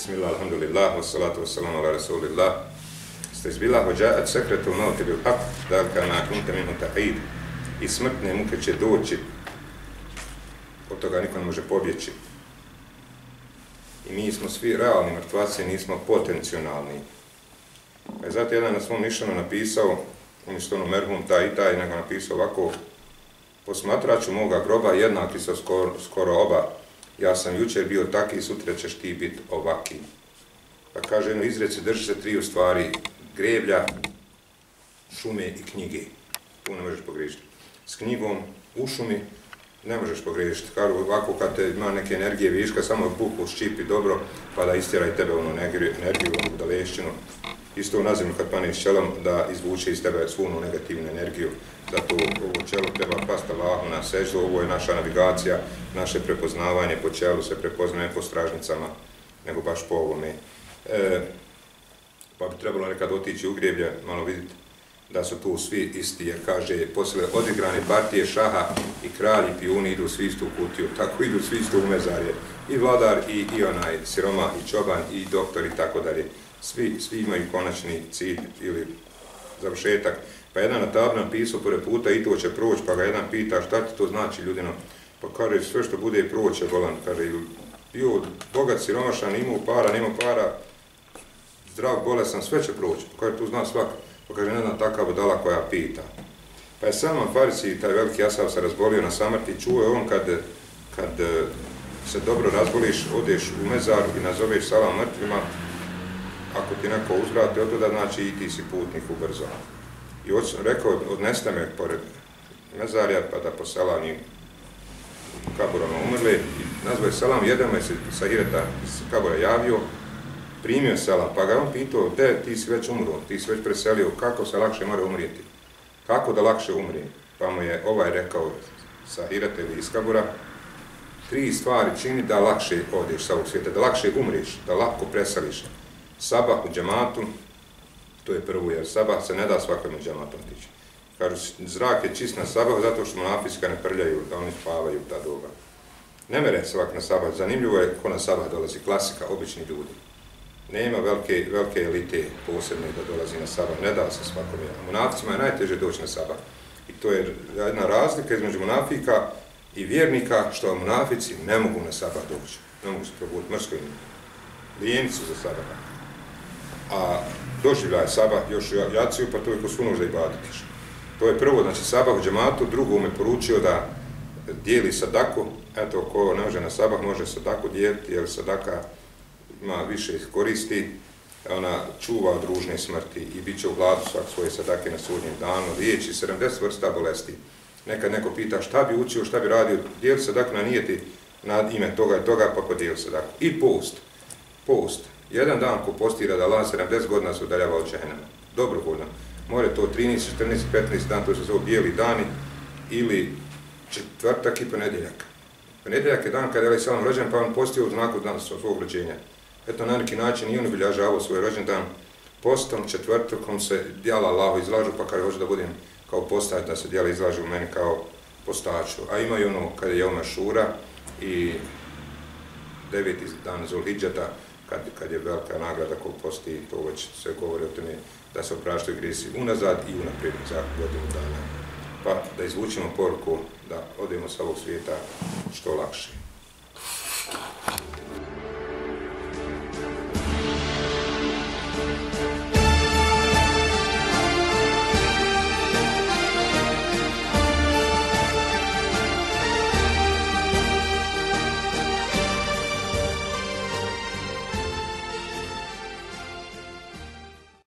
Bismillah, alhamdulillah, wa salatu wa salam ala rasulillah. Ste izbila hođa'at sekretu mauti bil haq, dalka na kunta minu ta'id. I smrtne muke će doći, od toga niko ne može pobjeći. I mi smo svi realni mrtvaci, nismo potencijalni. Pa je zato jedan na svom mišljenu napisao, umjesto ono merhum taj i taj, nego napisao ovako, posmatraću moga groba jednaki sa skoro, skoro oba. Ja sam jučer bio taki, sutra ćeš ti biti ovaki. Pa kaže jedno izreci, drži se tri stvari, greblja, šume i knjige. Tu ne možeš pogriješiti. S knjigom u šumi ne možeš pogriješiti. Kažu ovako kad te ima neke energije viška, samo buku ščipi dobro, pa da istjeraj tebe ono energiju, energiju, dalešćinu. Isto nazivno kad paneš čelom da izvuče iz tebe svu onu negativnu energiju. Zato ovo čelo treba pasta lahu na seždu, ovo je naša navigacija, naše prepoznavanje po čelu se prepoznaje po stražnicama, nego baš po ovome. E, pa bi trebalo nekad otići u grijeblje, malo vidjeti da su tu svi isti, jer kaže, posle odigrane partije šaha i kralji pijuni idu svi istu kutiju, tako idu svi istu u mezarje. I vladar, i, i onaj siroma, i čoban, i doktor, i tako dalje. Svi, svi imaju konačni cilj ili završetak. Pa jedan na tablu napisao pored puta i to će proći, pa ga jedan pita šta ti to znači ljudino. Pa kaže, sve što bude proće, volan, kaže, bio bogat, siromašan, imao para, nema para, zdrav, bolesan, sve će proći. Pa kaže, tu zna svak. Pa kaže, ne znam, takav budala koja pita. Pa je Salman Farisi, taj veliki asav, se razbolio na samrti, čuo je on kad, kad e, se dobro razboliš, odeš u mezar i nazoveš salam mrtvima, ako ti neko uzvrati od toga, znači i ti si putnik ubrzo. I od, rekao, odneste me pored mezarja, pa da po selami kaburama umrli. I nazvao je selam, jedan me se sa Ireta iz kabura javio, primio selam, pa ga on pitao, te, ti si već umro, ti si već preselio, kako se lakše mora umrijeti? Kako da lakše umri? Pa mu je ovaj rekao sa Ireta ili iz kabura, tri stvari čini da lakše odeš sa ovog svijeta, da lakše umriš, da lako preseliš. Sabah u džematu, to je prvo, jer sabah se ne da svakome džematom tiče. Kažu, zrak je čist na sabah zato što monafiska ne prljaju, da oni spavaju ta doba. Ne mere svak na sabah, zanimljivo je ko na sabah dolazi, klasika, obični ljudi. Nema velike, velike elite posebne da dolazi na sabah, ne da se svakome. A monaficima je najteže doći na sabah. I to je jedna razlika između monafika i vjernika, što monafici ne mogu na sabah doći. Ne mogu se probuditi mrsko. Lijenicu za sabah a doživlja je sabah još u jaciju, pa to je ko svu nužda i baditiš. To je prvo, znači sabah u džematu, drugo me poručio da dijeli sadaku, eto, ko ne može na sabah, može sadaku dijeliti, jer sadaka ima više koristi, ona čuva od ružne smrti i bit će u gladu svak svoje sadake na sudnjem danu, riječi 70 vrsta bolesti. Nekad neko pita šta bi učio, šta bi radio, dijeli sadaku na nijeti na ime toga i toga, pa podijeli sadaku. I post, post, Jedan dan ko postira da Allah 70 godina se udaljava od džahenama. Dobrovoljno. More to 13, 14, 15 dan, to su zove bijeli dani, ili četvrtak i ponedjeljak. Ponedjeljak je dan kada je Ali Salam rođen, pa on postio u znaku dan svog rođenja. Eto, na neki način i on obilježava svoj rođen dan. Postom, četvrtokom se djela Allahu izlažu, pa kada hoće da budem kao postać, da se djela izlažu u meni kao postaču. A ima i ono kada je Oma Šura i deveti dan Zulhidžeta, kad, kad je velika nagrada kog posti, to već se govori o tome da se opraštaju grisi unazad i unaprijed za godinu dana. Pa da izvučimo poruku da odemo sa ovog svijeta što lakše.